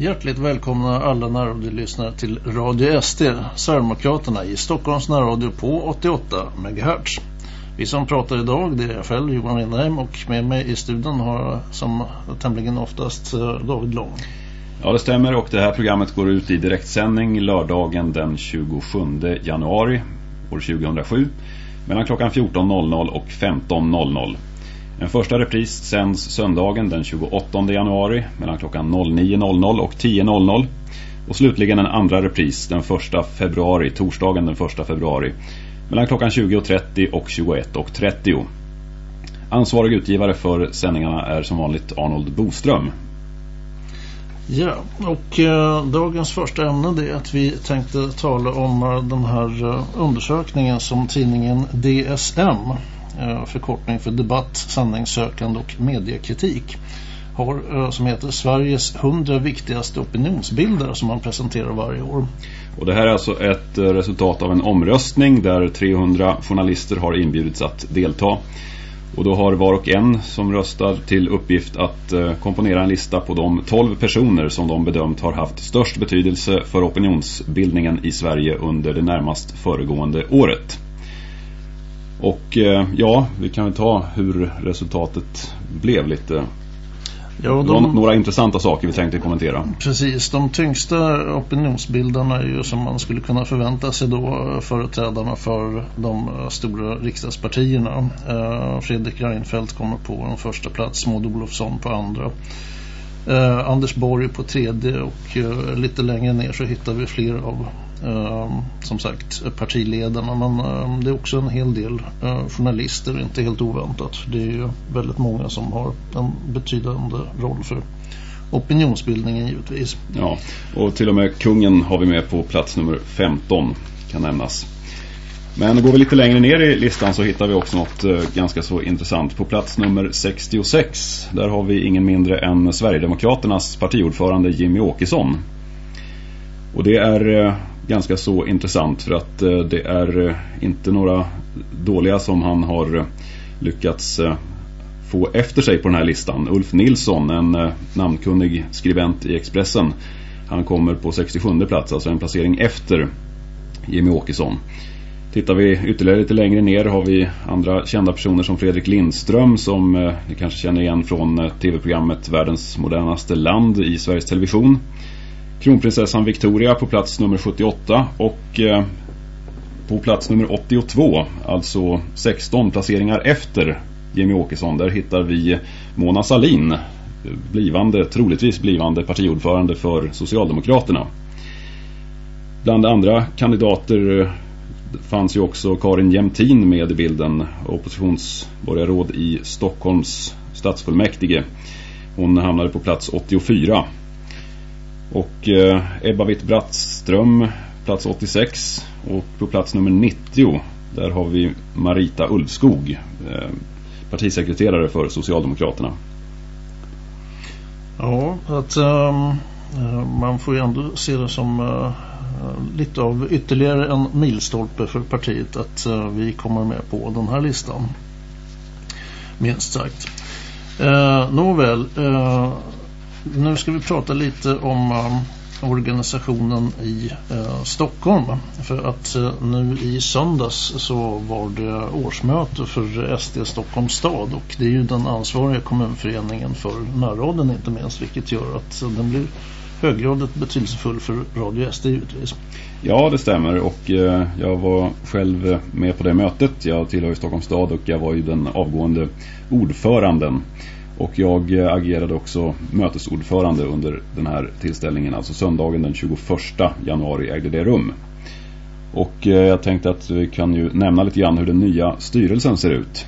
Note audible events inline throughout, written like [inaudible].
Hjärtligt välkomna alla närradiolyssnare till Radio SD, Sverigedemokraterna i Stockholms närradio på 88 MHz. Vi som pratar idag det är jag själv, Johan Lindheim, och med mig i studion har jag som tämligen oftast eh, David Lång. Ja, det stämmer och det här programmet går ut i direktsändning lördagen den 27 januari år 2007 mellan klockan 14.00 och 15.00. En första repris sänds söndagen den 28 januari mellan klockan 09.00 och 10.00. Och slutligen en andra repris den 1 februari, torsdagen den 1 februari mellan klockan 20.30 och 21.30. Ansvarig utgivare för sändningarna är som vanligt Arnold Boström. Ja, och eh, dagens första ämne det är att vi tänkte tala om eh, den här eh, undersökningen som tidningen DSM Eh, förkortning för debatt, sanningssökande och mediekritik har, eh, som heter Sveriges 100 viktigaste opinionsbilder som man presenterar varje år. Och det här är alltså ett eh, resultat av en omröstning där 300 journalister har inbjudits att delta. Och då har var och en som röstar till uppgift att komponera en lista på de 12 personer som de bedömt har haft störst betydelse för opinionsbildningen i Sverige under det närmast föregående året. Och eh, ja, vi kan väl ta hur resultatet blev lite. Ja, de, några intressanta saker vi tänkte kommentera. Precis, de tyngsta opinionsbildarna är ju som man skulle kunna förvänta sig då företrädarna för de stora riksdagspartierna. Eh, Fredrik Reinfeldt kommer på en första plats, Maud Olofsson på andra. Eh, Anders Borg på tredje och eh, lite längre ner så hittar vi fler av Eh, um, som sagt partiledarna men eh, det är också en hel del eh, journalister, inte helt oväntat. Det är ju väldigt många som har en betydande roll för opinionsbildningen givetvis. Ja, och till och med kungen har vi med på plats nummer 15 kan nämnas. Men går vi lite längre ner i listan så hittar vi också något uh, ganska så intressant. På plats nummer 66, där har vi ingen mindre än Sverigedemokraternas partiordförande Jimmy Åkesson. Och det är uh, ganska så intressant för att eh, det är eh, inte några dåliga som han har eh, lyckats få efter sig på den här listan. Ulf Nilsson, en namnkunnig skribent i Expressen. Han kommer på 67 plats, alltså en placering efter Jimmy Åkesson. Tittar vi ytterligare lite längre ner har vi andra kända personer som Fredrik Lindström som eh, ni kanske känner igen från tv-programmet Världens modernaste land i Sveriges Television. Kronprinsessan Victoria på plats nummer 78 och eh, på plats nummer 82, alltså 16 placeringar efter Jimmy Åkesson, där hittar vi Mona Salin, blivande, troligtvis blivande partiordförande för Socialdemokraterna. Bland andra kandidater eh, fanns ju också Karin Jämtin med i bilden, oppositionsborgarråd i Stockholms stadsfullmäktige. Hon hamnade på plats 84. Och eh, Ebba Witt-Brattström plats 86 och på plats nummer 90 där har vi Marita Ulfskog, eh, partisekreterare för Socialdemokraterna. Ja, att um, man får ju ändå se det som uh, lite av ytterligare en milstolpe för partiet att uh, vi kommer med på den här listan. Minst sagt. Uh, nåväl, uh, nu ska vi prata lite om uh, organisationen i eh, Stockholm. För att eh, nu i söndags så var det årsmöte för SD Stockholms stad och det är ju den ansvariga kommunföreningen för närraden inte minst vilket gör att den blir höggradigt betydelsefull för Radio SD givetvis. Ja, det stämmer och eh, jag var själv med på det mötet. Jag tillhör ju Stockholms stad och jag var ju den avgående ordföranden. Och jag eh, agerade också mötesordförande under den här tillställningen, alltså söndagen den 21 januari ägde det rum. Och eh, jag tänkte att vi kan ju nämna lite grann hur den nya styrelsen ser ut.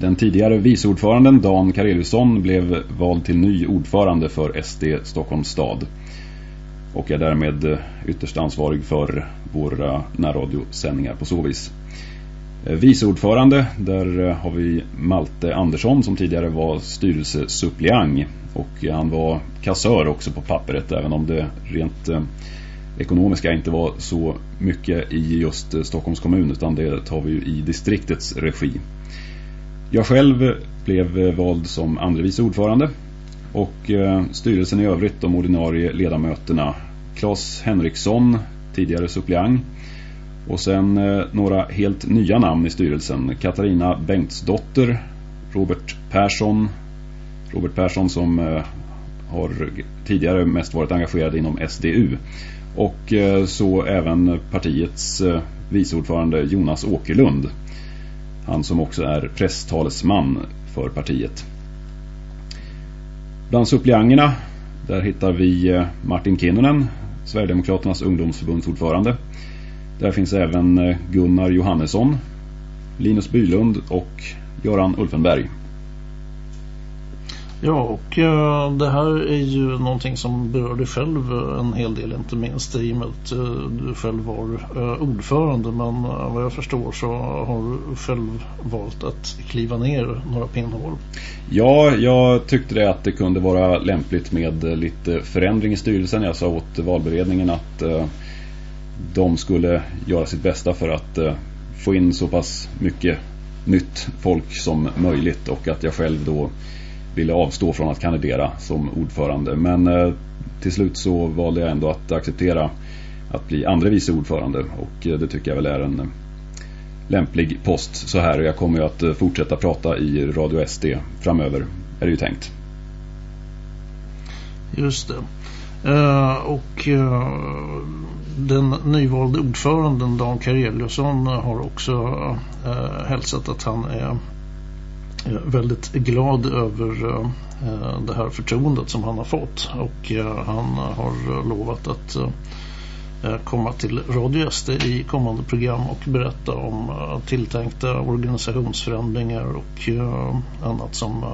Den tidigare viceordföranden Dan Kareliusson blev vald till ny ordförande för SD Stockholms stad och är därmed eh, ytterst ansvarig för våra närradiosändningar på så vis. Eh, Viceordförande, där eh, har vi Malte Andersson som tidigare var styrelsesuppleant och han var kassör också på pappret även om det rent eh, ekonomiska inte var så mycket i just Stockholms kommun utan det tar vi i distriktets regi. Jag själv blev vald som andre vice ordförande Och styrelsen i övrigt, de ordinarie ledamöterna. Claes Henriksson, tidigare suppleant. Och sen eh, några helt nya namn i styrelsen. Katarina Bengtsdotter, Robert Persson. Robert Persson som eh, har tidigare mest varit engagerad inom SDU. Och eh, så även partiets eh, viceordförande Jonas Åkerlund. Han som också är presstalesman för partiet. Bland suppleanterna där hittar vi eh, Martin Kinnunen, Sverigedemokraternas ungdomsförbundsordförande. Där finns även Gunnar Johannesson, Linus Bylund och Göran Ulfenberg. Ja, och uh, det här är ju någonting som berör dig själv en hel del, inte minst i och med att du själv var ordförande. Men vad jag förstår så har du själv valt att kliva ner några pinnhål. Ja, jag tyckte det att det kunde vara lämpligt med lite förändring i styrelsen. Jag sa åt valberedningen att de skulle göra sitt bästa för att eh, få in så pass mycket nytt folk som möjligt och att jag själv då ville avstå från att kandidera som ordförande. Men eh, till slut så valde jag ändå att acceptera att bli andra vice ordförande och eh, det tycker jag väl är en eh, lämplig post så här. Jag kommer ju att eh, fortsätta prata i Radio SD framöver, är det ju tänkt. Just det. Eh, och uh, den nyvalde ordföranden Dan Kareliusson har också uh, hälsat att han är väldigt glad över det här förtroendet som han har fått. Och han har lovat att komma till Radio SD i kommande program och berätta om tilltänkta organisationsförändringar och annat som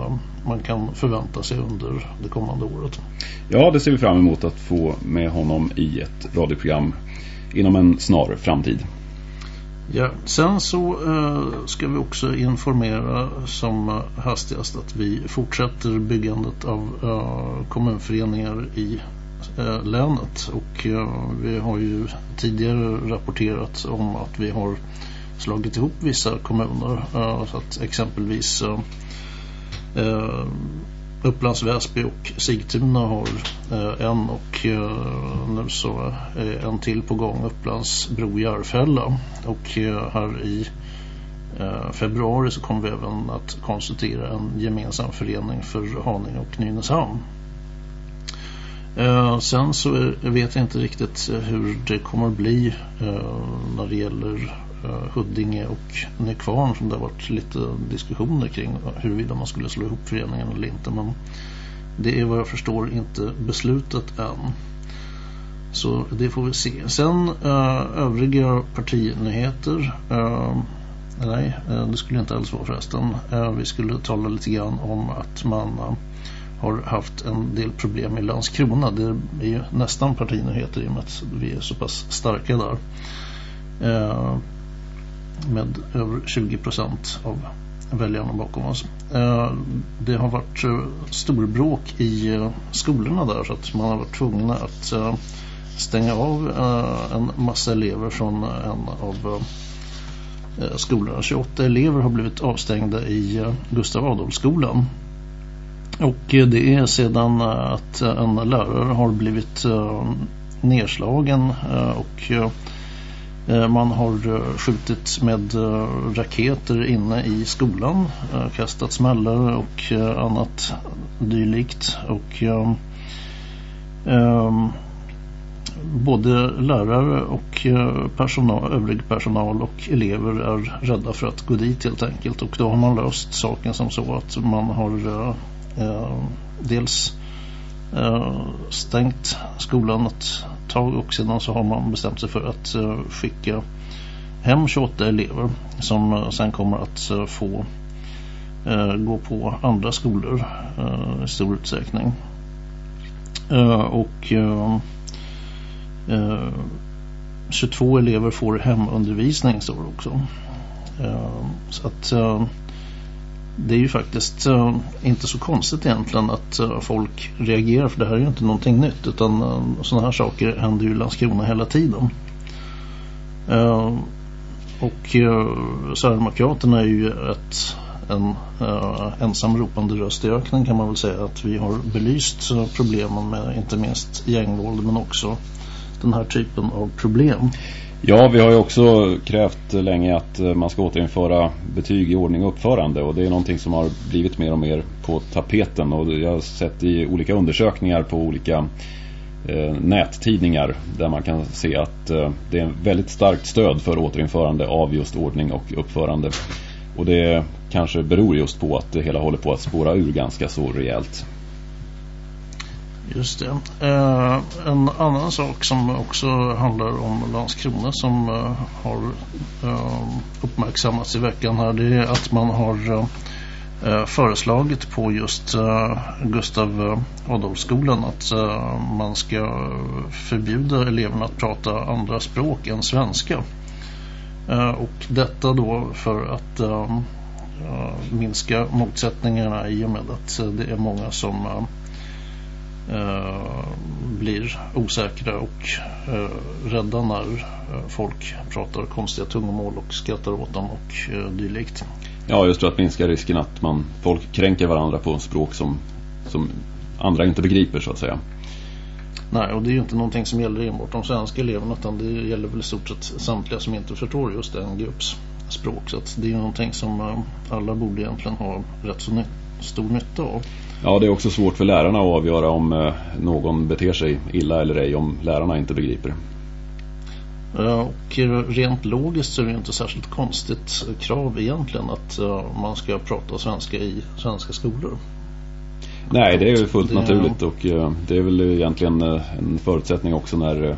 man kan förvänta sig under det kommande året. Ja, det ser vi fram emot att få med honom i ett radioprogram inom en snar framtid. Ja, sen så eh, ska vi också informera som hastigast att vi fortsätter byggandet av eh, kommunföreningar i eh, länet och vi har ju tidigare rapporterat om att vi har slagit ihop vissa kommuner. Så att exempelvis eh, Upplands Väsby och Sigtuna har eh, en. Och eh, nu så är en till på gång Upplands Bro Järfälla. Och här i februari så kommer vi även att konsultera en gemensam förening för Haninge och Nynäshamn. Eh, sen så eh, vet jag inte riktigt eh, hur det kommer att bli eh, när det gäller Eh, Huddinge och Nykvarn som det har varit lite diskussioner kring eh, huruvida man skulle slå ihop föreningen eller inte men det är vad jag förstår inte beslutat än. Så det får vi se. Sen övriga partinyheter. Nej, det skulle inte alls vara förresten. vi skulle tala lite grann om att man har haft en del problem i Landskrona. Det är ju nästan partinyheter i och med att vi är så pass starka där eh, med över 20 procent av väljarna bakom oss. Eh, det har varit eh, storbråk i eh, skolorna där så att man har varit tvungna att eh, stänga av eh, en massa elever från en av skolorna. 28 elever har blivit avstängda i Gustav Adolfskolan. Och det är sedan eh, att en lärare har blivit eh, nedslagen eh, och man har skjutit med raketer inne i skolan, kastat smällare och annat dylikt. Och ehm, både lärare och personal, övrig personal och elever är rädda för att gå dit helt enkelt. Och då har man löst saken som så att man har Eh, dels eh, stängt skolan ett tag och sedan så har man bestämt sig för att eh, skicka hem 28 elever som sen kommer att få gå på andra skolor i stor utsträckning. och 22 elever får hemundervisning står det också. så att det är ju faktiskt uh, inte så konstigt egentligen att uh, folk reagerar för det här är ju inte någonting nytt utan eh, uh, sådana här saker händer ju i Landskrona hela tiden. och uh, Sverigedemokraterna är ju ett en uh, ensam ropande röst i öknen kan man väl säga att vi har belyst problemen med inte minst gängvåld men också den här typen av problem. Ja, vi har ju också krävt länge att eh, man ska återinföra betyg i ordning och uppförande och det är någonting som har blivit mer och mer på tapeten och jag har sett i olika undersökningar på olika eh, nättidningar där man kan se att eh, det är väldigt starkt stöd för återinförande av just ordning och uppförande. Och det kanske beror just på att det hela håller på att spåra ur ganska så rejält. Just det. Eh, en annan sak som också handlar om Landskrona som eh, har eh, uppmärksammats i veckan här det är att man har eh, föreslagit på just eh, Gustav eh, Adolfskolan att eh, man ska förbjuda eleverna att prata andra språk än svenska. Eh, och detta då för att minska motsättningarna i och med att det är många som blir osäkra och rädda när folk pratar konstiga tungomål och skrattar åt dem och dylikt. Ja, just för att minska risken att man, folk kränker varandra på språk som, som andra inte begriper så att säga. Nej, och det är ju inte någonting som gäller enbart de svenska eleverna utan det gäller väl i stort sett samtliga som inte förstår just en grupps språk. Så det är ju någonting som eh, alla borde egentligen ha rätt så ny stor nytta av. Ja, det är också svårt för lärarna att avgöra om eh, någon beter sig illa eller ej om lärarna inte begriper. Och rent logiskt så är det inte särskilt konstigt krav egentligen att eh, man ska prata svenska i svenska skolor. Nej, det är ju fullt det... naturligt och eh, det är väl egentligen eh, en förutsättning också när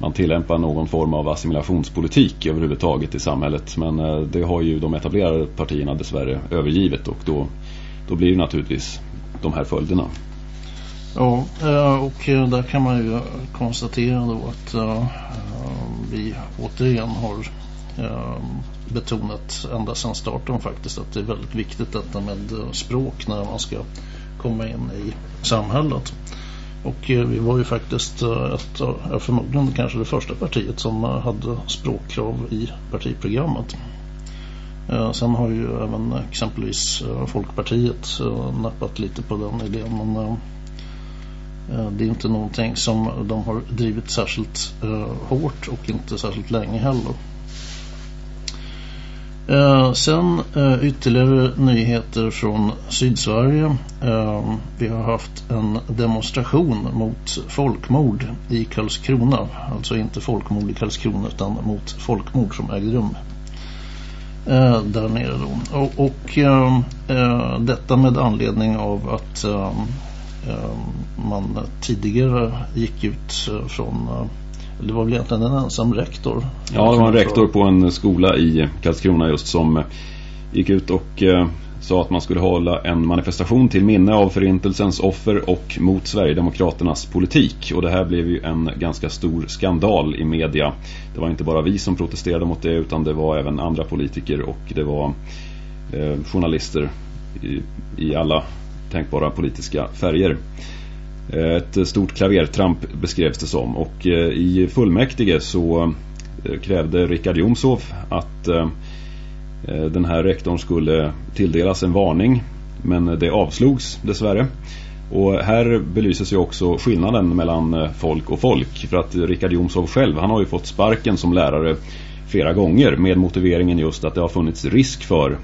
man tillämpar någon form av assimilationspolitik överhuvudtaget i samhället. Men det har ju de etablerade partierna dessvärre övergivet och då, då blir det naturligtvis de här följderna. Ja, eh, och där kan man ju konstatera då att eh, vi återigen har eh, betonat ända sedan starten faktiskt att det är väldigt viktigt detta med språk när man ska komma in i samhället. Och vi var ju faktiskt ett, förmodligen kanske det första partiet som hade språkkrav i partiprogrammet. Eh, sen har ju även exempelvis eh, Folkpartiet eh, nappat lite på den idén men Eh, det är inte någonting som de har drivit särskilt hårt och inte särskilt länge heller. Eh, sen eh, ytterligare nyheter från Sydsverige. vi har haft en demonstration mot folkmord i Karlskrona. Alltså inte folkmord i Karlskrona utan mot folkmord som ägde rum Eh, där nere då. Och, och ehm, eh, detta med anledning av att eh, man tidigare gick ut eh, från det var väl egentligen en ensam rektor. Ja, det var en rektor på en skola i Karlskrona just som gick ut och sa att man skulle hålla en manifestation till minne av förintelsens offer och mot Sverigedemokraternas politik. Och det här blev ju en ganska stor skandal i media. Det var inte bara vi som protesterade mot det utan det var även andra politiker och det var eh, journalister i, i alla tänkbara politiska färger. Eh, ett stort klavertramp beskrevs det som och eh, i fullmäktige så eh, krävde Richard Jomshoff att eh, Eh, den här rektorn skulle tilldelas en varning men det avslogs dessvärre. Och här belyses ju också skillnaden mellan eh, folk och folk för att Richard Jomshof själv han har ju fått sparken som lärare flera gånger med motiveringen just att det har funnits risk för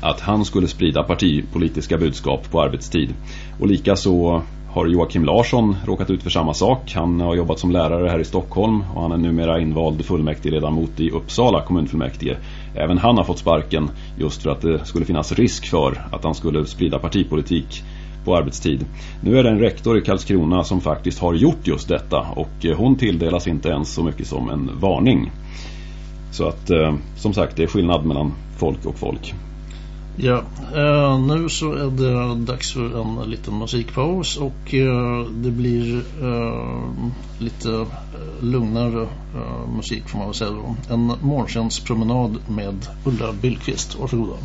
att han skulle sprida partipolitiska budskap på arbetstid. Och likaså har Joakim Larsson råkat ut för samma sak. Han har jobbat som lärare här i Stockholm och han är numera invald fullmäktigeledamot i Uppsala kommunfullmäktige. Även han har fått sparken just för att det skulle finnas risk för att han skulle sprida partipolitik på arbetstid. Nu är det en rektor i Karlskrona som faktiskt har gjort just detta och eh, hon tilldelas inte ens så mycket som en varning. Så att eh, som sagt det är skillnad mellan folk och folk. Ja, eh, nu så är det dags för en liten musikpaus och eh, det blir eh, lite eh, lugnare eh, musik får man väl säga då. En morgonstjärnspromenad med Ulla Billqvist. Varsågoda.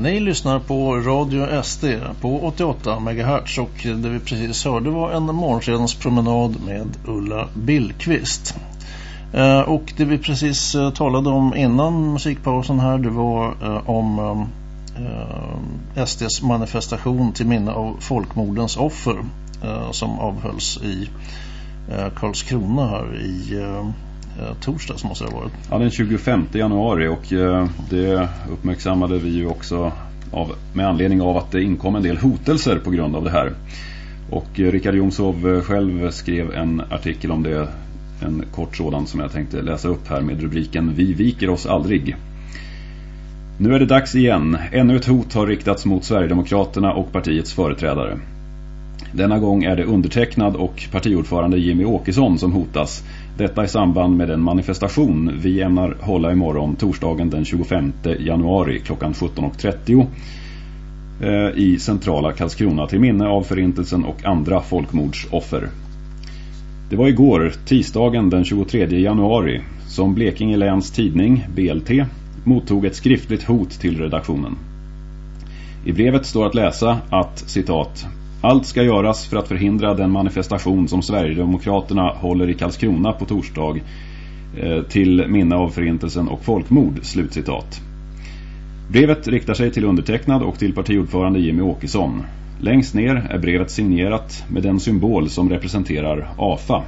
Ni lyssnar på Radio SD på 88 MHz och det vi precis hörde var en morgonstjärnspromenad med Ulla Billqvist. Eh, och det vi precis eh, talade om innan musikpausen här det var eh, om SDs manifestation till minne av folkmordens offer som avhölls i Karlskrona här i torsdags måste det ha varit. Ja, den 25 januari och det uppmärksammade vi ju också av, med anledning av att det inkom en del hotelser på grund av det här. Och Richard Jomsov själv skrev en artikel om det, en kort sådan som jag tänkte läsa upp här med rubriken Vi viker oss aldrig. Nu är det dags igen. Ännu ett hot har riktats mot Sverigedemokraterna och partiets företrädare. Denna gång är det undertecknad och partiordförande Jimmy Åkesson som hotas. Detta i samband med den manifestation vi ämnar hålla imorgon torsdagen den 25 januari klockan 17.30 eh, i centrala Karlskrona till minne av förintelsen och andra folkmordsoffer. Det var igår, tisdagen den 23 januari, som Blekinge läns tidning, BLT, mottog ett skriftligt hot till redaktionen. I brevet står att läsa att, citat, allt ska göras för att förhindra den manifestation som Sverigedemokraterna håller i Karlskrona på torsdag eh, till minne av förintelsen och folkmord, slutcitat. Brevet riktar sig till undertecknad och till partiordförande Jimmy Åkesson. Längst ner är brevet signerat med den symbol som representerar AFA,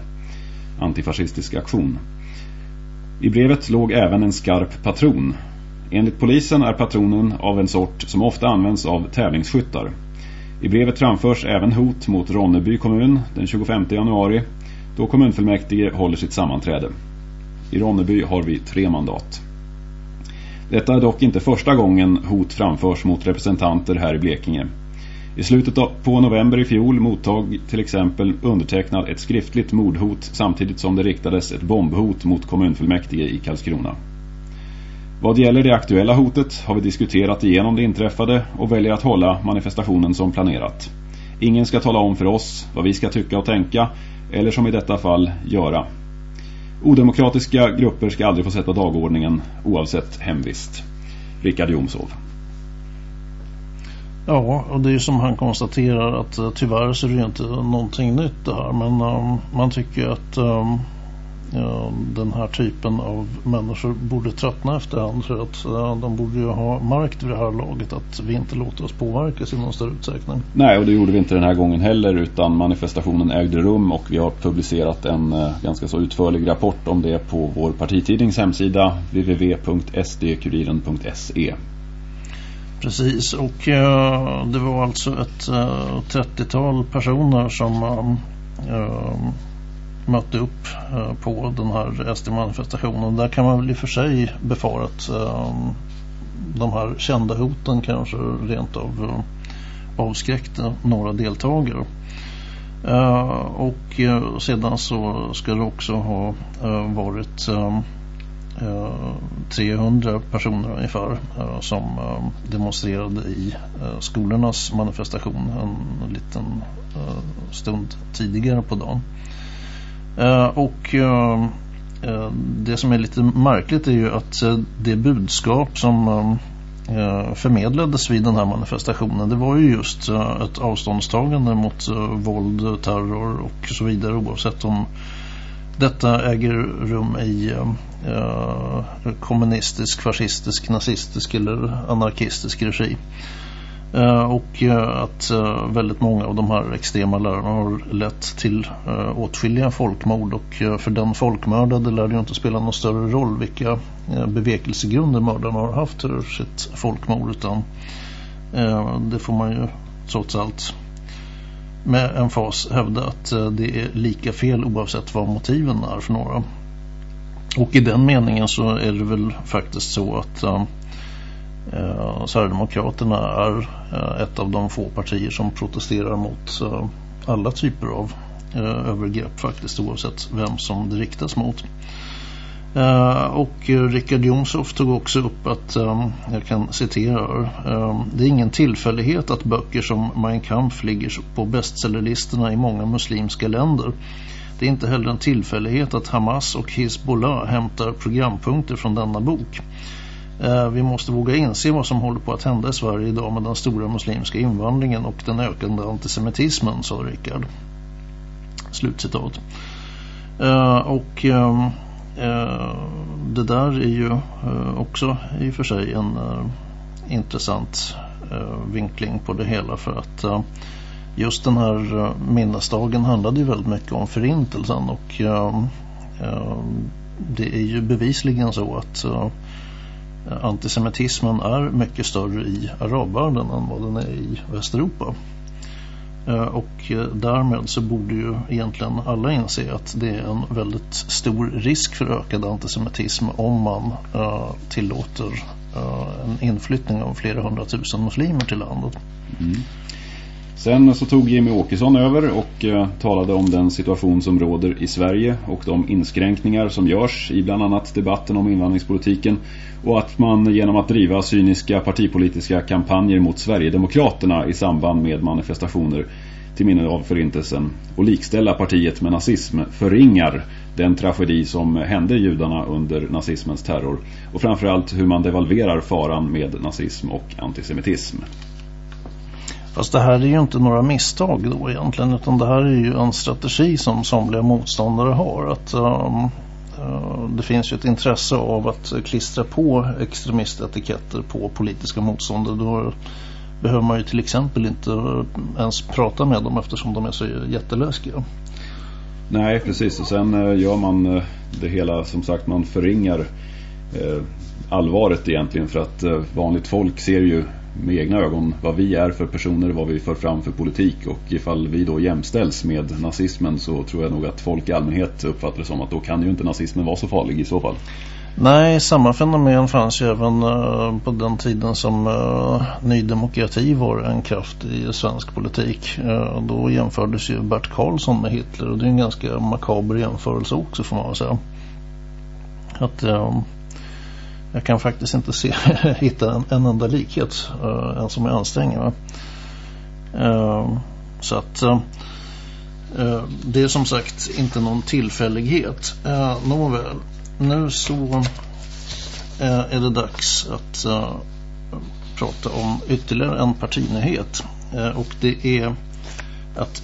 antifascistisk aktion. I brevet låg även en skarp patron. Enligt polisen är patronen av en sort som ofta används av tävlingsskyttar. I brevet framförs även hot mot Ronneby kommun den 25 januari då kommunfullmäktige håller sitt sammanträde. I Ronneby har vi tre mandat. Detta är dock inte första gången hot framförs mot representanter här i Blekinge. I slutet på november i fjol mottag till exempel undertecknad ett skriftligt mordhot samtidigt som det riktades ett bombhot mot kommunfullmäktige i Karlskrona. Vad gäller det aktuella hotet har vi diskuterat igenom det inträffade och väljer att hålla manifestationen som planerat. Ingen ska tala om för oss vad vi ska tycka och tänka eller som i detta fall göra. Odemokratiska grupper ska aldrig få sätta dagordningen oavsett hemvist. Rickard Jomsov. Ja, och det är ju som han konstaterar att uh, tyvärr så är det ju inte någonting nytt det här. Men um, man tycker att um, den här typen av människor borde tröttna efterhand för att de borde ju ha märkt vid det här laget att vi inte låter oss påverkas i någon större utsträckning. Nej och det gjorde vi inte den här gången heller utan manifestationen ägde rum och vi har publicerat en uh, ganska så utförlig rapport om det på vår partitidnings hemsida www.sdkuriren.se Precis och uh, det var alltså ett eh, uh, 30-tal personer som eh, mötte upp på den här SD-manifestationen. Där kan man väl i och för sig befara att de här kända hoten kanske rent av avskräckte några deltagare. Och sedan så ska det också ha varit Eh, 300 personer ungefär eh, som eh, demonstrerade i skolornas manifestation en liten stund tidigare på dagen. Och det som är lite märkligt är ju att det budskap som förmedlades vid den här manifestationen det var ju just ett avståndstagande mot våld, terror och så vidare oavsett om detta äger rum i eh, eh, kommunistisk, fascistisk, nazistisk eller anarkistisk regi. Eh, och eh, att eh, väldigt många av de här extrema lärarna har lett till eh, åtskilliga folkmord och för den folkmördade lär det ju inte spela någon större roll vilka bevekelsegrunder mördarna har haft för sitt folkmord utan det får man ju trots allt med en fas hävda att eh, det är lika fel oavsett vad motiven är för några. Och i den meningen så är det väl faktiskt så att eh, eh, Sverigedemokraterna är eh, ett av de få partier som protesterar mot eh, alla typer av eh, övergrepp faktiskt oavsett vem som det riktas mot. Uh, och Richard Jomshoff tog också upp att, um, jag kan citera um, det är ingen tillfällighet att böcker som Mein Kampf ligger på bestsellerlistorna i många muslimska länder. Det är inte heller en tillfällighet att Hamas och Hezbollah hämtar programpunkter från denna bok. Eh, vi måste våga inse vad som håller på att hända i Sverige idag med den stora muslimska invandringen och den ökande antisemitismen, sa Rickard. Slutcitat. Uh, och um, Eh, det där är ju eh, också i och för sig en eh, intressant vinkling på det hela för att just den här minnesdagen handlade ju väldigt mycket om förintelsen och det är ju bevisligen så att antisemitismen är mycket större i arabvärlden än vad den är i Västeuropa. Eh, och eh, därmed så borde ju egentligen alla inse att det är en väldigt stor risk för ökad antisemitism om man eh, tillåter en inflyttning av flera hundratusen muslimer till landet. Mm. Sen så tog Jimmy Åkesson över och eh, talade om den situation som råder i Sverige och de inskränkningar som görs i bland annat debatten om invandringspolitiken och att man genom att driva cyniska partipolitiska kampanjer mot Sverigedemokraterna i samband med manifestationer till minne av förintelsen och likställa partiet med nazism förringar den tragedi som hände judarna under nazismens terror och framförallt hur man devalverar faran med nazism och antisemitism. Fast det här är ju inte några misstag då egentligen utan det här är ju en strategi som somliga motståndare har att um, uh, det finns ju ett intresse av att klistra på extremistetiketter på politiska motståndare. Då behöver man ju till exempel inte eh, ens prata med dem eftersom de är så jätteläskiga. Nej, precis. Och sen uh, gör man uh, det hela, som sagt, man förringar allvaret egentligen för att vanligt folk ser ju med egna ögon vad vi är för personer, vad vi för fram för politik och ifall vi då jämställs med nazismen så tror jag nog att folk i allmänhet uppfattar det som att då kan ju inte nazismen vara så farlig i så fall. Nej, samma fenomen fanns ju även uh, på den tiden som uh, Ny Demokrati var en kraft i svensk politik. Uh, då jämfördes ju Bert Karlsson med Hitler och det är en ganska makaber jämförelse också får man väl säga. Att jag kan faktiskt inte se, [laughs] hitta en, en enda likhet uh, som är ansträngande. Uh, så att uh, det är som sagt inte någon tillfällighet. Uh, nåväl, nu så är det dags att prata om ytterligare en partinyhet. och det är att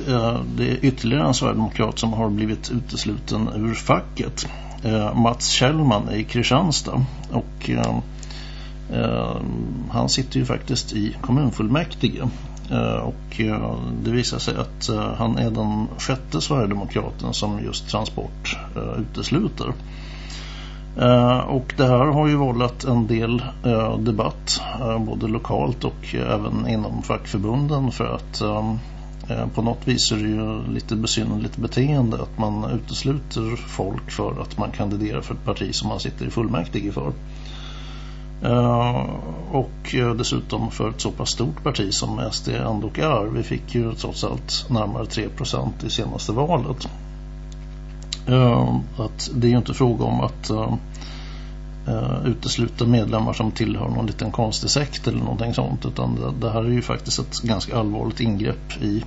det är ytterligare en sverigedemokrat som har blivit utesluten ur facket Eh, Mats Kjellman i Kristianstad och eh, eh, han sitter ju faktiskt i kommunfullmäktige eh, och eh, det visar sig att eh, han är den sjätte Sverigedemokraten som just transport eh, utesluter. Eh, och det här har ju vållat en del debatt både lokalt och även inom fackförbunden för att Eh, Eh, på något vis är det ju lite besynnerligt beteende att man utesluter folk för att man kandiderar för ett parti som man sitter i fullmäktige för. Eh, och eh, dessutom för ett så pass stort parti som SD ändå är. Vi fick ju trots allt närmare 3% i senaste valet. Att det är ju inte fråga om att eh, utesluta medlemmar som tillhör någon liten konstig sekt eller någonting sånt utan det, det här är ju faktiskt ett ganska allvarligt ingrepp i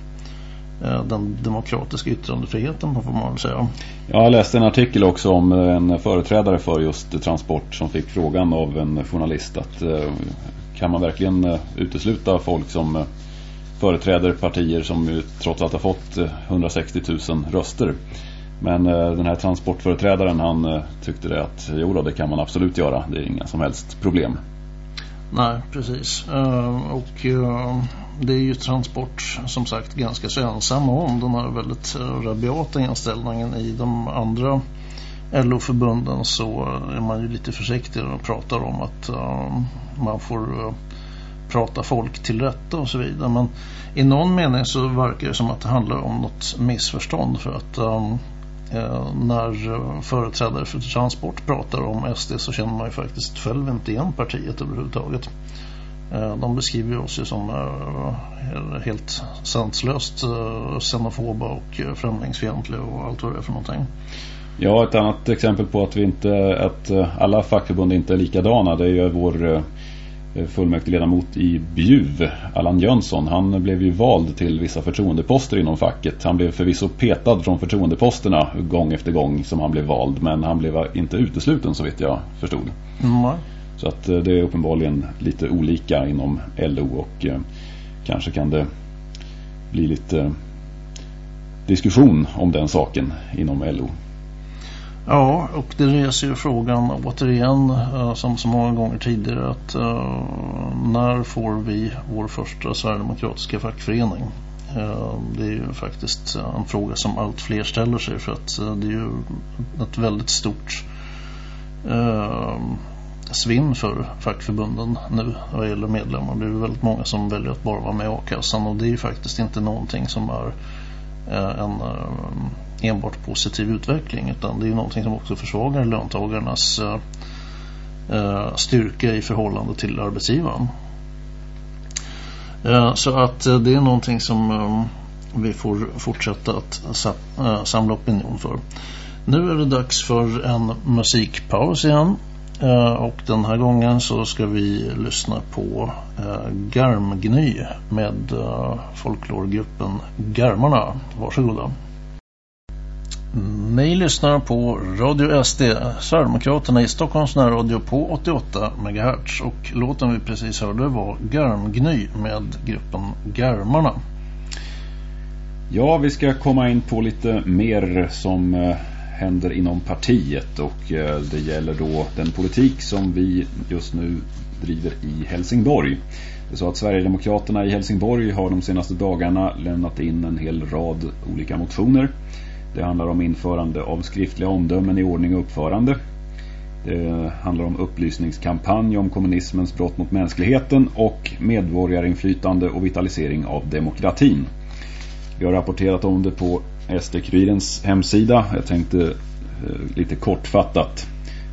Eh, den demokratiska yttrandefriheten får man väl säga. Jag läste en artikel också om eh, en företrädare för just transport som fick frågan av en journalist att eh, kan man verkligen eh, utesluta folk som eh, företräder partier som ju trots allt har fått eh, 160 000 röster. Men eh, den här transportföreträdaren han eh, tyckte det att jo då, det kan man absolut göra. Det är inga som helst problem. Nej, precis. Eh, och det är ju transport som sagt ganska så ensamma om den här väldigt eh, rabiata inställningen i de andra LO-förbunden så är man ju lite försiktig och pratar om att man får prata folk till rätta och så vidare. Men i någon mening så verkar det som att det handlar om något missförstånd för att um, Eh, när företrädare för transport pratar om SD så känner man ju faktiskt själv inte igen partiet överhuvudtaget. Eh, de beskriver oss ju som eh, helt sanslöst xenofoba och främlingsfientliga och allt vad det är för någonting. Ja, ett annat exempel på att vi inte att alla fackförbund inte är likadana det är ju vår fullmäktigeledamot i Bjuv, Allan Jönsson. Han blev ju vald till vissa förtroendeposter inom facket. Han blev förvisso petad från förtroendeposterna gång efter gång som han blev vald. Men han blev inte utesluten så vitt jag förstod. Mm. Så att eh, det är uppenbarligen lite olika inom LO och eh, kanske kan det bli lite diskussion om den saken inom LO. Ja, och det reser ju frågan återigen eh, som så många gånger tidigare att uh, när får vi vår första Sverigedemokratiska fackförening? Uh, det är ju faktiskt en fråga som allt fler ställer sig för att det är ju ett väldigt stort svinn för fackförbunden nu vad gäller medlemmar. Det är väldigt många som väljer att bara vara med i a-kassan och det är ju faktiskt inte någonting som är en enbart positiv utveckling utan det är någonting som också försvagar löntagarnas eh, eh, styrka i förhållande till arbetsgivaren. Eh, så att det är någonting som ehm, vi får fortsätta att samla opinion för. Nu är det dags för en musikpaus igen och den här gången så ska vi lyssna på Garmgny med uh, folklorgruppen Garmarna. Varsågoda. Ni lyssnar på Radio SD, Sverigedemokraterna i Stockholms närradio på 88 MHz och låten vi precis hörde var Garmgny med gruppen Garmarna. Ja, vi ska komma in på lite mer som eh, händer inom partiet och eh, det gäller då den politik som vi just nu driver i Helsingborg. Det är så att Sverigedemokraterna i Helsingborg har de senaste dagarna lämnat in en hel rad olika motioner. Det handlar om införande av skriftliga omdömen i ordning och uppförande. Det handlar om upplysningskampanj om kommunismens brott mot mänskligheten och medborgarinflytande och vitalisering av demokratin. Vi har rapporterat om det på SD-kurirens hemsida. Jag tänkte eh, lite kortfattat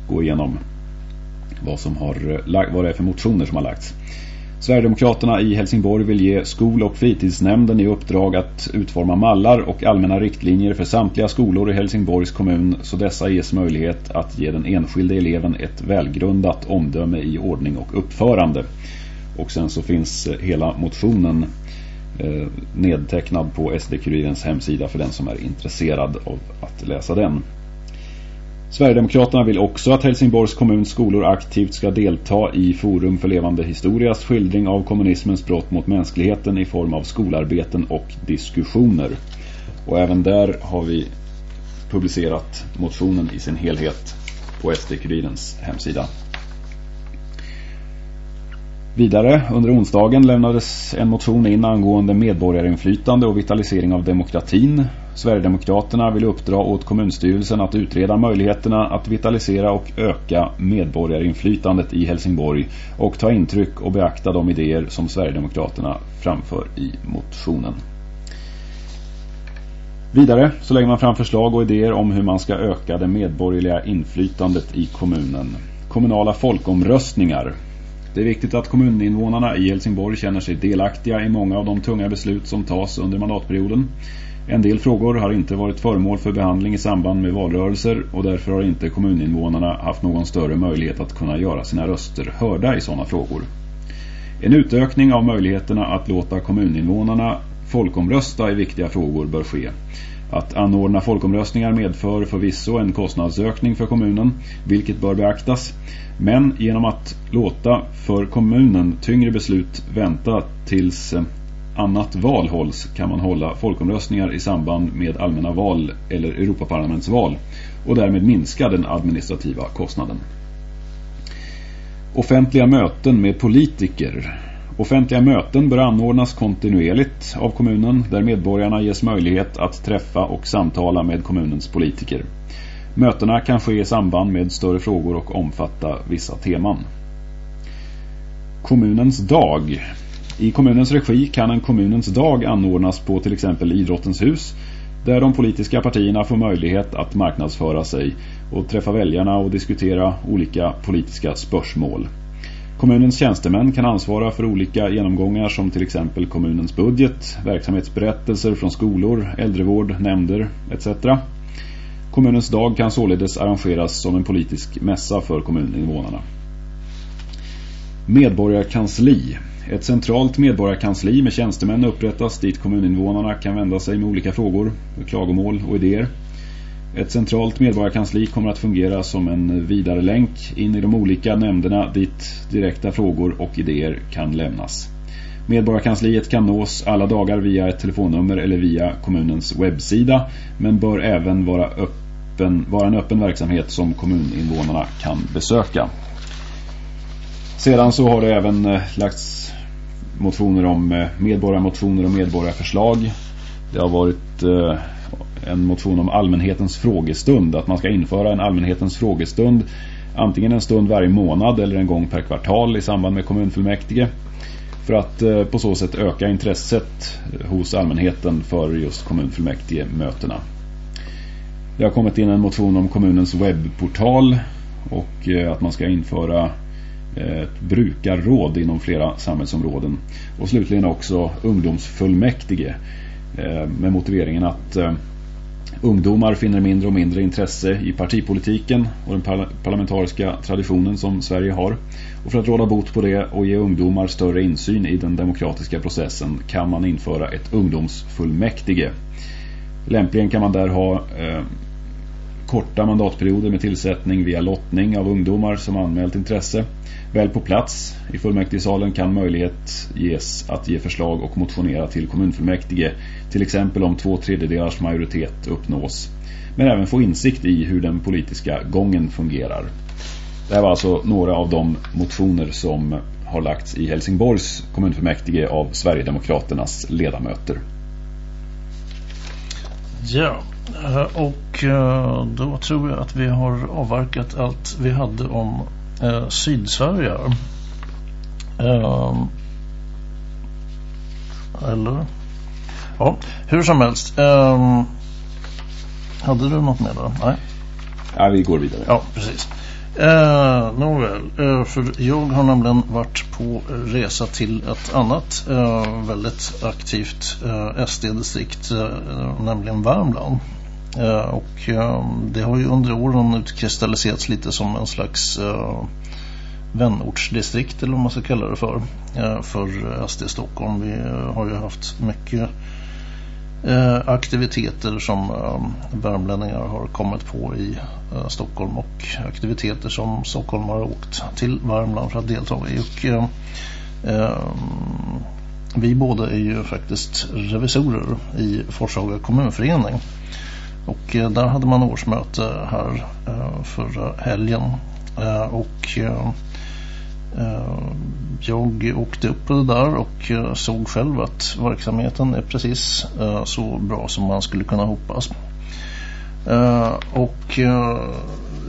gå igenom vad, som har, eh, vad det är för motioner som har lagts. Sverigedemokraterna i Helsingborg vill ge skol- och fritidsnämnden i uppdrag att utforma mallar och allmänna riktlinjer för samtliga skolor i Helsingborgs kommun så dessa ges möjlighet att ge den enskilde eleven ett välgrundat omdöme i ordning och uppförande. Och sen så finns eh, hela motionen eh, nedtecknad på SD-kurirens hemsida för den som är intresserad av att läsa den. Sverigedemokraterna vill också att Helsingborgs kommuns skolor aktivt ska delta i Forum för levande historias skildring av kommunismens brott mot mänskligheten i form av skolarbeten och diskussioner. Och även där har vi publicerat motionen i sin helhet på SD-kurirens hemsida. Vidare, under onsdagen lämnades en motion in angående medborgarinflytande och vitalisering av demokratin. Sverigedemokraterna vill uppdra åt kommunstyrelsen att utreda möjligheterna att vitalisera och öka medborgarinflytandet i Helsingborg och ta intryck och beakta de idéer som Sverigedemokraterna framför i motionen. Vidare så lägger man fram förslag och idéer om hur man ska öka det medborgerliga inflytandet i kommunen. Kommunala folkomröstningar det är viktigt att kommuninvånarna i Helsingborg känner sig delaktiga i många av de tunga beslut som tas under mandatperioden. En del frågor har inte varit föremål för behandling i samband med valrörelser och därför har inte kommuninvånarna haft någon större möjlighet att kunna göra sina röster hörda i sådana frågor. En utökning av möjligheterna att låta kommuninvånarna folkomrösta i viktiga frågor bör ske. Att anordna folkomröstningar medför förvisso en kostnadsökning för kommunen, vilket bör beaktas. Men genom att låta för kommunen tyngre beslut vänta tills eh, annat val hålls kan man hålla folkomröstningar i samband med allmänna val eller Europaparlamentsval och därmed minska den administrativa kostnaden. Offentliga möten med politiker Offentliga möten bör anordnas kontinuerligt av kommunen där medborgarna ges möjlighet att träffa och samtala med kommunens politiker. Mötena kan ske i samband med större frågor och omfatta vissa teman. Kommunens dag. I kommunens regi kan en kommunens dag anordnas på till exempel Idrottens hus där de politiska partierna får möjlighet att marknadsföra sig och träffa väljarna och diskutera olika politiska spörsmål. Kommunens tjänstemän kan ansvara för olika genomgångar som till exempel kommunens budget, verksamhetsberättelser från skolor, äldrevård, nämnder etc. Kommunens dag kan således arrangeras som en politisk mässa för kommuninvånarna. Medborgarkansli. Ett centralt medborgarkansli med tjänstemän upprättas dit kommuninvånarna kan vända sig med olika frågor, klagomål och idéer. Ett centralt medborgarkansli kommer att fungera som en vidare länk in i de olika nämnderna dit direkta frågor och idéer kan lämnas. Medborgarkansliet kan nås alla dagar via ett telefonnummer eller via kommunens webbsida men bör även vara öppen, vara en öppen verksamhet som kommuninvånarna kan besöka. Sedan så har det även eh, lagts motioner om eh, medborgarmotioner och medborgarförslag. Det har varit eh, en motion om allmänhetens frågestund. Att man ska införa en allmänhetens frågestund. Antingen en stund varje månad eller en gång per kvartal i samband med kommunfullmäktige. För att på så sätt öka intresset hos allmänheten för just kommunfullmäktige mötena. Det har kommit in en motion om kommunens webbportal och att man ska införa ett brukarråd inom flera samhällsområden. Och slutligen också ungdomsfullmäktige eh, med motiveringen att eh, ungdomar finner mindre och mindre intresse i partipolitiken och den parlamentariska traditionen som Sverige har. Och för att råda bot på det och ge ungdomar större insyn i den demokratiska processen kan man införa ett ungdomsfullmäktige. Lämpligen kan man där ha eh, korta mandatperioder med tillsättning via lottning av ungdomar som anmält intresse. Väl på plats i fullmäktigesalen kan möjlighet ges att ge förslag och motionera till kommunfullmäktige, till exempel om två tredjedelars majoritet uppnås. Men även få insikt i hur den politiska gången fungerar. Det här var alltså några av de motioner som har lagts i Helsingborgs kommunfullmäktige av Sverigedemokraternas ledamöter. Ja, och eh, då tror jag att vi har avverkat allt vi hade om eh, Sydsverige. Eh, eller? Ja, hur som helst. Eh, hade du något mer då? Nej. Ja, vi går vidare. Ja, precis. Eh, Nåväl, eh, för jag har nämligen varit på resa till ett annat eh, väldigt aktivt eh, SD-distrikt, eh, nämligen Värmland. Eh, och ehm, det har ju under åren utkristalliserats lite som en slags eh, vänortsdistrikt eller vad man ska kalla det för eh, för SD Stockholm. Vi har ju haft mycket aktiviteter som ehm, värmlänningar har kommit på i Stockholm och aktiviteter som Stockholm har åkt till Värmland för att delta i. Och, ehm, vi båda är ju faktiskt revisorer i Forshaga kommunförening. Och eh, där hade man årsmöte här eh, förra helgen. Eh, och jag åkte upp på det där och såg själv att verksamheten är precis så bra som man skulle kunna hoppas. Och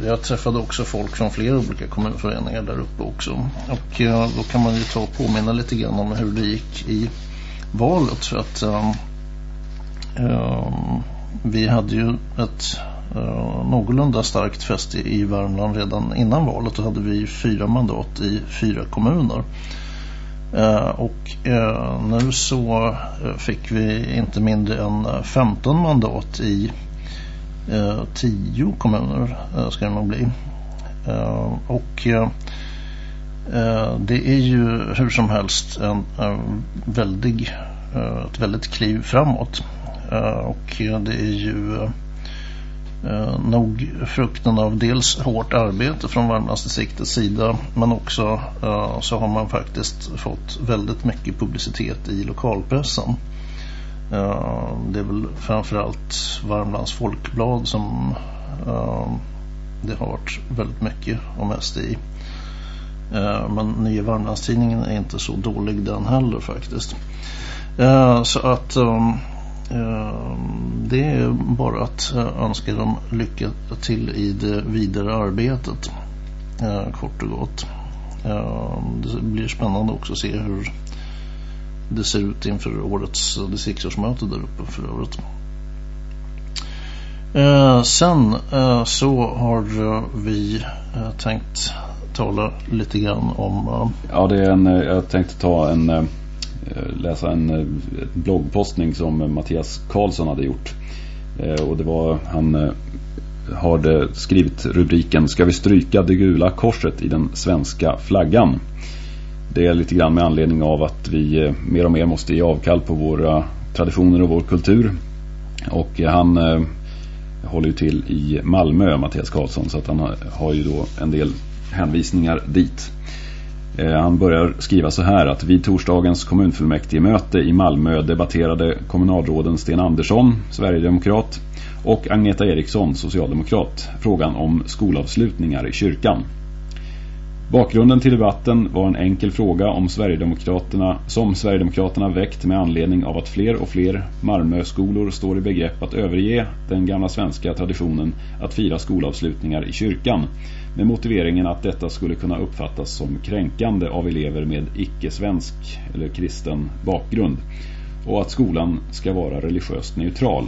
jag träffade också folk från flera olika kommunföreningar där uppe också. Och då kan man ju ta och påminna lite grann om hur det gick i valet. För att vi hade ju ett uh, någorlunda starkt fäste i Värmland redan innan valet. Då hade vi fyra mandat i fyra kommuner. Uh, och uh, nu så fick vi inte mindre än 15 mandat i uh, 10 kommuner ska det nog bli. och det är ju hur som helst en, en väldig, ett väldigt kliv framåt. Eh, och det är ju eh, nog frukten av dels hårt arbete från Värmlandsdistriktets sida men också eh, så har man faktiskt fått väldigt mycket publicitet i lokalpressen. Det är väl framförallt Värmlands Folkblad som det har varit väldigt mycket om SD i. Men Nya Värmlandstidningen är inte så dålig den heller faktiskt. Så att ehm, Ehm, det är bara att eh, önska dem lycka till i det vidare arbetet. Eh, kort och gott. Ehm, det blir spännande också att se hur det ser ut inför årets distriktsårsmöte där uppe för övrigt. Ehm, sen eh, så har vi tänkt tala lite grann om... Ja, det är en, jag tänkte ta en Eh, läsa en eh, bloggpostning som Mattias Karlsson hade gjort. Eh, och det var, han hade skrivit rubriken Ska vi stryka det gula korset i den svenska flaggan? Det är lite grann med anledning av att vi mer och mer måste ge avkall på våra traditioner och vår kultur. Och han håller ju till i Malmö, Mattias Karlsson, så att han har ju då en del hänvisningar dit. Eh, han börjar skriva så här att vid torsdagens kommunfullmäktigemöte i Malmö debatterade kommunalråden Sten Andersson, Sverigedemokrat, och Agneta Eriksson, socialdemokrat, frågan om skolavslutningar i kyrkan. Bakgrunden till debatten var en enkel fråga om Sverigedemokraterna, som Sverigedemokraterna väckt med anledning av att fler och fler Malmöskolor står i begrepp att överge den gamla svenska traditionen att fira skolavslutningar i kyrkan med motiveringen att detta skulle kunna uppfattas som kränkande av elever med icke-svensk eller kristen bakgrund och att skolan ska vara religiöst neutral.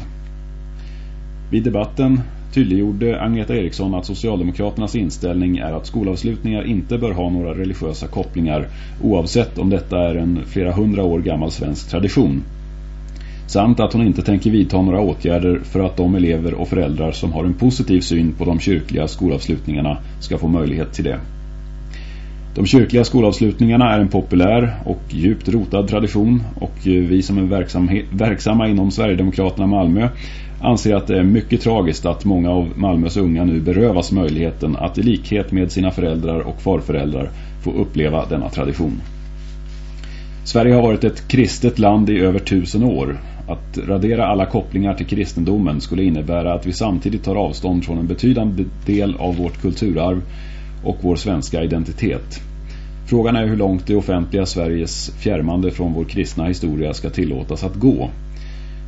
Vid debatten tydliggjorde Agneta Eriksson att Socialdemokraternas inställning är att skolavslutningar inte bör ha några religiösa kopplingar oavsett om detta är en flera hundra år gammal svensk tradition. Samt att hon inte tänker vidta några åtgärder för att de elever och föräldrar som har en positiv syn på de kyrkliga skolavslutningarna ska få möjlighet till det. De kyrkliga skolavslutningarna är en populär och djupt rotad tradition och vi som är verksamma inom Sverigedemokraterna Malmö anser att det är mycket tragiskt att många av Malmös unga nu berövas möjligheten att i likhet med sina föräldrar och farföräldrar få uppleva denna tradition. Sverige har varit ett kristet land i över tusen år. Att radera alla kopplingar till kristendomen skulle innebära att vi samtidigt tar avstånd från en betydande del av vårt kulturarv och vår svenska identitet. Frågan är hur långt det offentliga Sveriges fjärmande från vår kristna historia ska tillåtas att gå.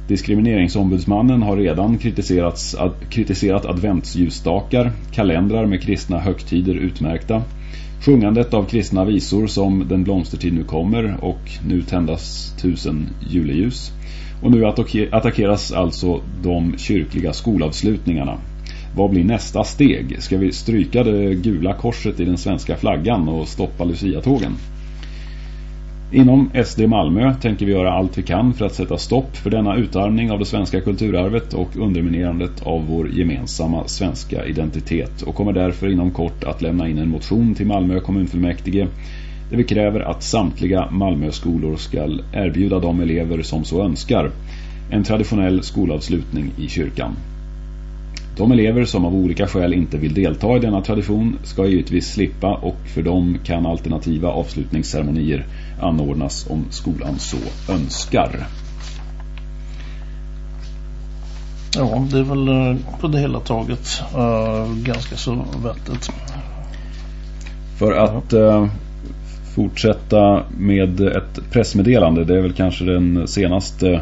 Diskrimineringsombudsmannen har redan kritiserats, kritiserat adventsljusstakar, kalendrar med kristna högtider utmärkta, sjungandet av kristna visor som Den blomstertid nu kommer och Nu tändas tusen juleljus. Och nu attackeras alltså de kyrkliga skolavslutningarna. Vad blir nästa steg? Ska vi stryka det gula korset i den svenska flaggan och stoppa Lucia-tågen? Inom SD Malmö tänker vi göra allt vi kan för att sätta stopp för denna utarmning av det svenska kulturarvet och underminerandet av vår gemensamma svenska identitet och kommer därför inom kort att lämna in en motion till Malmö kommunfullmäktige där vi kräver att samtliga Malmöskolor ska erbjuda de elever som så önskar en traditionell skolavslutning i kyrkan. De elever som av olika skäl inte vill delta i denna tradition ska givetvis slippa och för dem kan alternativa avslutningsceremonier anordnas om skolan så önskar. Ja, det är väl eh, på det hela taget uh, ganska så vettigt. För att uh, fortsätta med ett pressmeddelande, det är väl kanske den senaste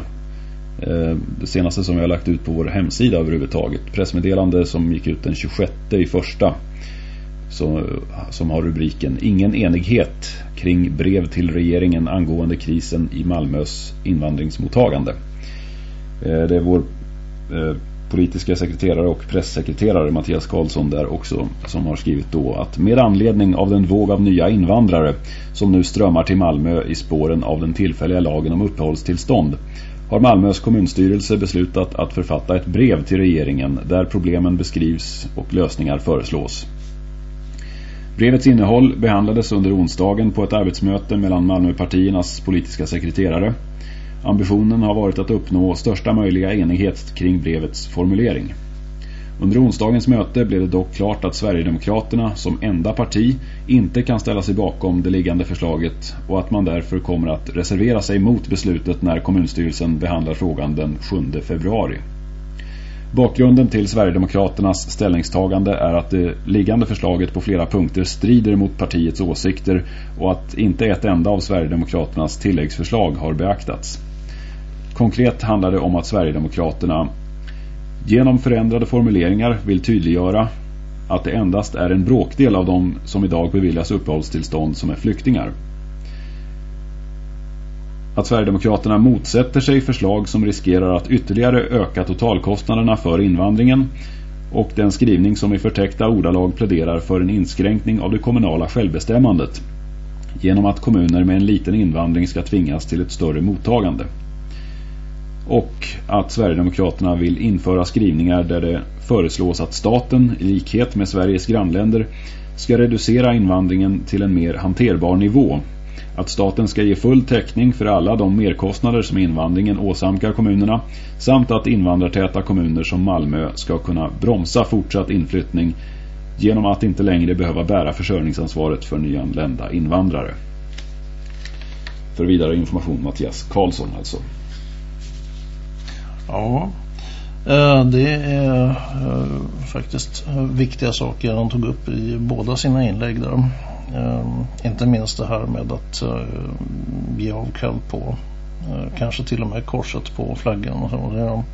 Eh, det senaste som vi har lagt ut på vår hemsida överhuvudtaget. Pressmeddelande som gick ut den 26 i första. Som, har rubriken Ingen enighet kring brev till regeringen angående krisen i Malmös invandringsmottagande. Eh, det är vår eh, politiska sekreterare och presssekreterare Mattias Karlsson där också som har skrivit då att med anledning av den våg av nya invandrare som nu strömmar till Malmö i spåren av den tillfälliga lagen om uppehållstillstånd har Malmös kommunstyrelse beslutat att författa ett brev till regeringen där problemen beskrivs och lösningar föreslås. Brevets innehåll behandlades under onsdagen på ett arbetsmöte mellan Malmöpartiernas politiska sekreterare. Ambitionen har varit att uppnå största möjliga enighet kring brevets formulering. Under onsdagens möte blev det dock klart att Sverigedemokraterna som enda parti inte kan ställa sig bakom det liggande förslaget och att man därför kommer att reservera sig mot beslutet när kommunstyrelsen behandlar frågan den 7 februari. Bakgrunden till Sverigedemokraternas ställningstagande är att det liggande förslaget på flera punkter strider mot partiets åsikter och att inte ett enda av Sverigedemokraternas tilläggsförslag har beaktats. Konkret handlar det om att Sverigedemokraterna genom förändrade formuleringar vill tydliggöra att det endast är en bråkdel av de som idag beviljas uppehållstillstånd som är flyktingar. Att Sverigedemokraterna motsätter sig förslag som riskerar att ytterligare öka totalkostnaderna för invandringen och den skrivning som i förtäckta ordalag pläderar för en inskränkning av det kommunala självbestämmandet genom att kommuner med en liten invandring ska tvingas till ett större mottagande och att Sverigedemokraterna vill införa skrivningar där det föreslås att staten, i likhet med Sveriges grannländer, ska reducera invandringen till en mer hanterbar nivå. Att staten ska ge full täckning för alla de merkostnader som invandringen åsamkar kommunerna samt att invandrartäta kommuner som Malmö ska kunna bromsa fortsatt inflyttning genom att inte längre behöva bära försörjningsansvaret för nyanlända invandrare. För vidare information Mattias Karlsson alltså. Ja, eh, det är eh, faktiskt viktiga saker han tog upp i båda sina inlägg där. Eh, inte minst det här med att ge avkall på kanske till och med korset på flaggan. Och så.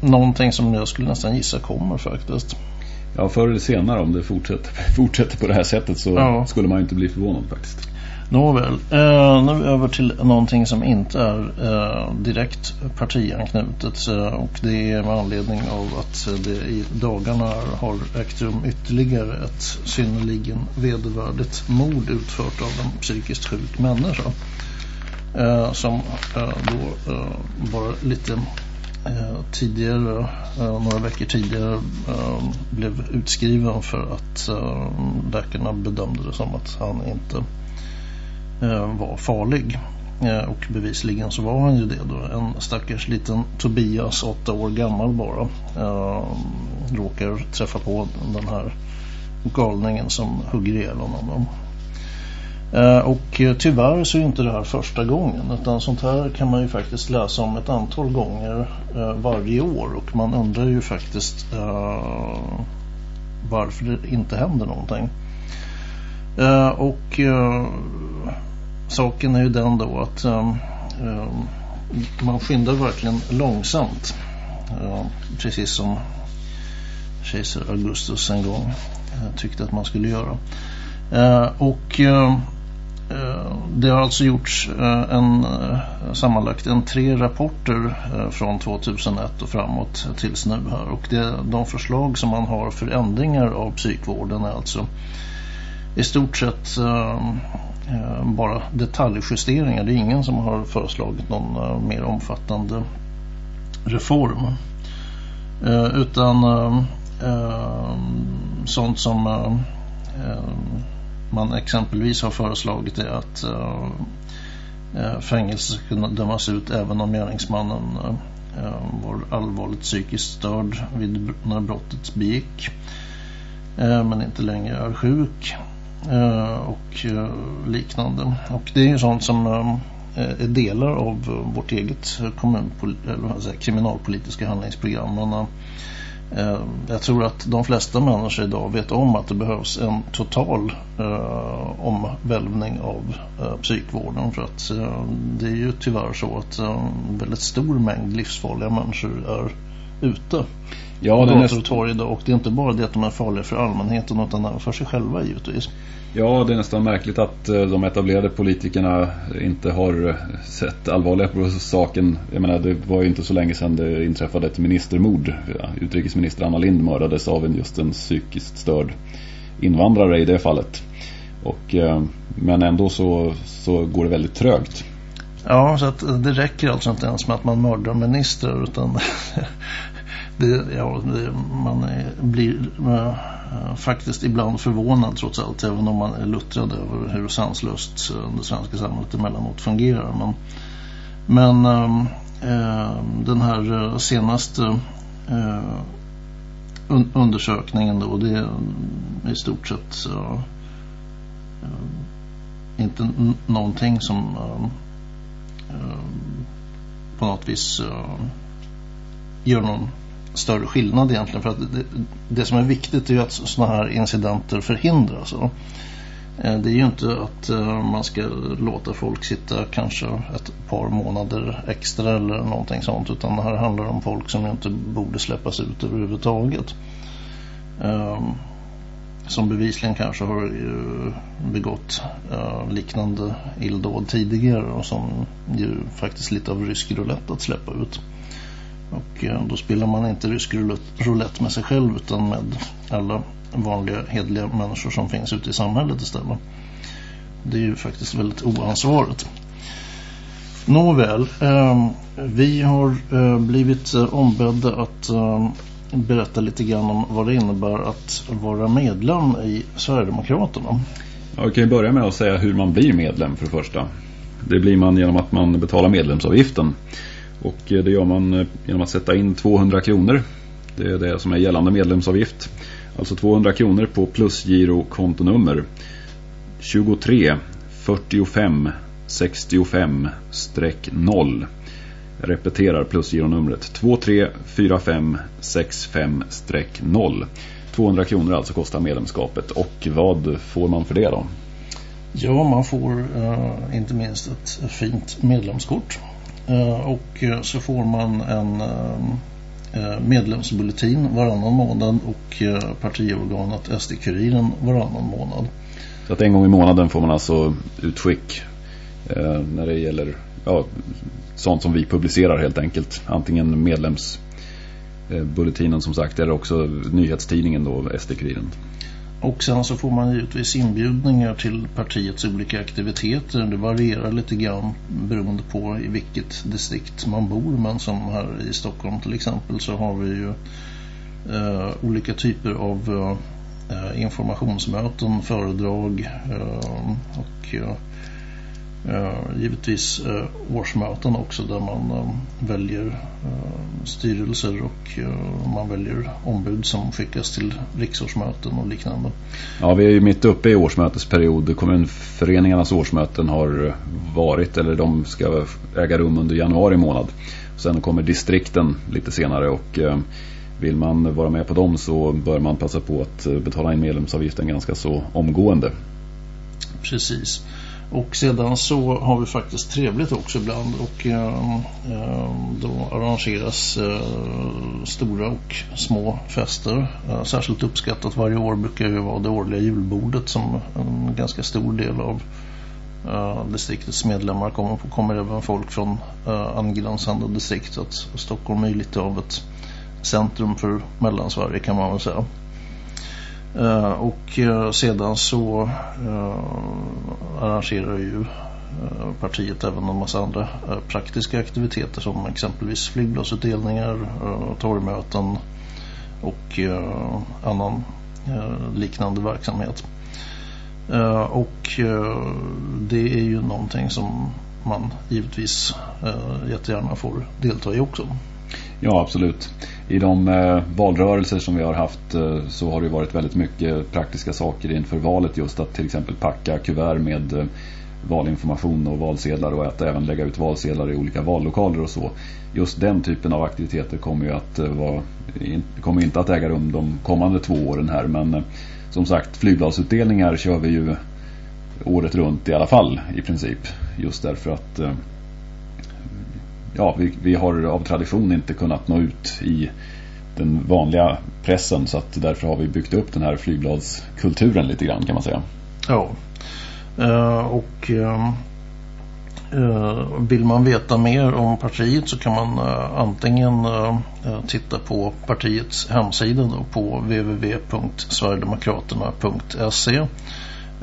Någonting som jag skulle nästan gissa kommer faktiskt. Ja, förr eller senare om det fortsätter, [laughs] fortsätter på det här sättet så ja. skulle man inte bli förvånad faktiskt. Nåväl, eh, nu över till någonting som inte är eh, direkt partianknutet eh, och det är med anledning av att det i dagarna har ägt rum ytterligare ett synnerligen vedervärdigt mord utfört av en psykiskt sjuk människa eh, som eh, då eh, bara lite eh, tidigare, eh, några veckor tidigare eh, blev utskriven för att läkarna bedömde det som att han inte Eh, var farlig. Eh, och bevisligen så var han ju det då. En stackars liten Tobias, åtta år gammal bara, eh, råkar träffa på den här galningen som hugger ihjäl honom. Eh, och tyvärr så är inte det här första gången utan sånt här kan man ju faktiskt läsa om ett antal gånger eh, varje år och man undrar ju faktiskt varför det inte händer någonting. Eh, och eh, saken är ju den då att um, um, man skyndar verkligen långsamt. Uh, precis som kejsar Augustus en gång uh, tyckte att man skulle göra. Uh, och det har alltså gjorts en, sammanlagt en tre rapporter från 2001 och framåt tills nu här. Och det, de förslag som man har för ändringar av psykvården är alltså i stort sett eh, eh, bara detaljjusteringar. Det är ingen som har föreslagit någon eh, mer omfattande reform. Eh, utan uh, sånt som man exempelvis har föreslagit är att fängelse ska kunna dömas ut även om gärningsmannen var allvarligt psykiskt störd vid, när brottet begick men inte längre är sjuk Eh, och eh, liknande. Och det är ju sånt som ehm, eh, är delar av vårt eget eller kriminalpolitiska handlingsprogram. Men, jag tror att de flesta människor idag vet om att det behövs en total eh, omvälvning av eh, psykvården för att eh, det är ju tyvärr så att eh, en väldigt stor mängd livsfarliga människor är ute ja, på gator och torg idag och det är inte bara det att de är farliga för allmänheten utan även för sig själva givetvis. Ja, det är nästan märkligt att eh, de etablerade politikerna inte har eh, sett allvarliga på saken. Jag menar, det var ju inte så länge sedan det inträffade ett ministermord. Utrikesminister Anna Lind mördades av en just en psykiskt störd invandrare i det fallet. Och, eh, men ändå så, så går det väldigt trögt. Ja, så att det räcker alltså inte ens med att man mördar ministrar utan det, ja, det, man blir äh, faktiskt ibland förvånad trots allt även om man är luttrad över hur sanslöst eh, det svenska samhället emellanåt fungerar. Men, men äh, den här senaste äh, un undersökningen då det är i stort sett äh, inte någonting som på något vis gör någon större skillnad egentligen. För att det, det som är viktigt är ju att sådana här incidenter förhindras. Så. Alltså. Eh, det är ju inte att eh, man ska låta folk sitta kanske ett par månader extra eller någonting sånt. Utan det här handlar om folk som inte borde släppas ut överhuvudtaget. Ehm, som bevisligen kanske har eh, begått liknande illdåd tidigare och som ju faktiskt lite av rysk roulette att släppa ut. Och eh, då spelar man inte rysk roulette med sig själv utan med alla vanliga hedliga människor som finns ute i samhället istället. Det är ju faktiskt väldigt oansvarigt. Nåväl, eh, vi har eh, blivit eh, ombedda att eh, berätta lite grann om vad det innebär att vara medlem i Sverigedemokraterna. Jag vi kan ju börja med att säga hur man blir medlem för det första. Det blir man genom att man betalar medlemsavgiften. Och eh, det gör man eh, genom att sätta in 200 kronor Det är det som är gällande medlemsavgift. Alltså 200 kronor på plusgiro-kontonummer 23 45 65-0. Jag repeterar plusgironumret 23 45 65-0. 200 kronor alltså kostar medlemskapet. Och vad får man för det då? Ja, man får eh, inte minst ett fint medlemskort. Eh, och eh, så får man en eh, medlemsbulletin varannan månad och partiorganet SD-kuriren varannan månad. Så att en gång i månaden får man alltså utskick när det gäller ja, sånt som vi publicerar helt enkelt. Antingen medlemsbulletinen som sagt eller också nyhetstidningen då, SD-kuriren. Och sen så får man givetvis inbjudningar till partiets olika aktiviteter. Det varierar lite grann beroende på i vilket distrikt man bor. Men som här i Stockholm till exempel så har vi ju eh, olika typer av eh, informationsmöten, föredrag eh, och eh, givetvis uh, årsmöten också där man uh, väljer styrelser och man väljer ombud som skickas till riksårsmöten och liknande. Ja, vi är ju mitt uppe i årsmötesperiod. Kommunföreningarnas årsmöten har varit eller de ska äga rum under januari månad. Sen kommer distrikten lite senare och vill man vara med på dem så bör man passa på att betala in medlemsavgiften ganska så omgående. Precis. Och sedan så har vi faktiskt trevligt också ibland och eh, då arrangeras eh, stora och små fester. Eh, särskilt uppskattat varje år brukar ju vara det årliga julbordet som en ganska stor del av eh, distriktets medlemmar kommer på. kommer även folk från eh, angränsande distriktet. Stockholm är ju lite av ett centrum för Mellansverige kan man väl säga. Uh, och uh, sedan så uh, arrangerar ju partiet även en massa andra praktiska aktiviteter som exempelvis flygbladsutdelningar, torgmöten och annan liknande verksamhet. och det är ju någonting som man givetvis jättegärna får delta i också. Ja, absolut. I de eh, valrörelser som vi har haft eh, så har det varit väldigt mycket praktiska saker inför valet. Just att till exempel packa kuvert med eh, valinformation och valsedlar och att även lägga ut valsedlar i olika vallokaler och så. Just den typen av aktiviteter kommer ju att eh, vara, in, kommer inte att äga rum de kommande två åren här. Men eh, som sagt, flygbladsutdelningar kör vi ju året runt i alla fall i princip. Just därför att eh, ja, vi, vi har av tradition inte kunnat nå ut i den vanliga pressen så att därför har vi byggt upp den här flygbladskulturen lite grann kan man säga. Ja, uh, och uh, vill man veta mer om partiet så kan man uh, antingen titta på partiets hemsida då, på www.sverigedemokraterna.se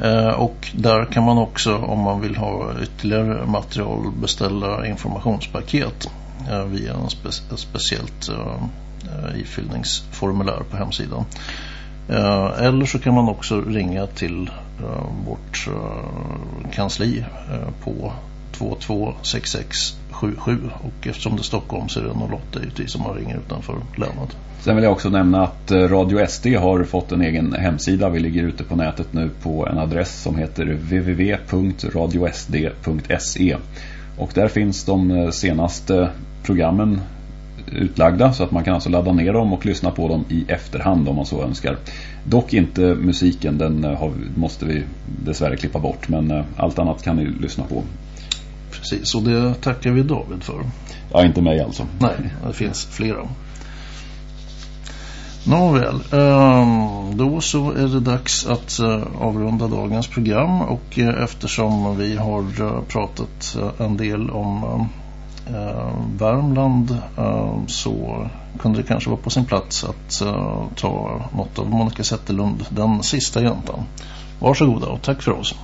Eh, och där kan man också om man vill ha ytterligare material beställa informationspaket eh, via en spe ett speciellt eh, ifyllningsformulär på hemsidan. Eller så kan man också ringa till vårt kansli på 2266 77 och eftersom det är Stockholm så är det 08 givetvis om man ringer utanför länet. Sen vill jag också nämna att eh, Radio SD har fått en egen hemsida. Vi ligger ute på nätet nu på en adress som heter www.radiosd.se och där finns de eh, senaste programmen utlagda så att man kan alltså ladda ner dem och lyssna på dem i efterhand om man så önskar. Dock inte musiken, den eh, har, måste vi dessvärre klippa bort men allt annat kan ni lyssna på. Precis, och det tackar vi David för. Ja, inte mig alltså. Nej, det finns flera. Nåväl, ehm, då så är det dags att eh, avrunda dagens program och eh, eftersom vi har eh, pratat en del om Värmland så kunde det kanske vara på sin plats att ta något av Monica Zetterlund, den sista jäntan. Varsågoda och tack för oss.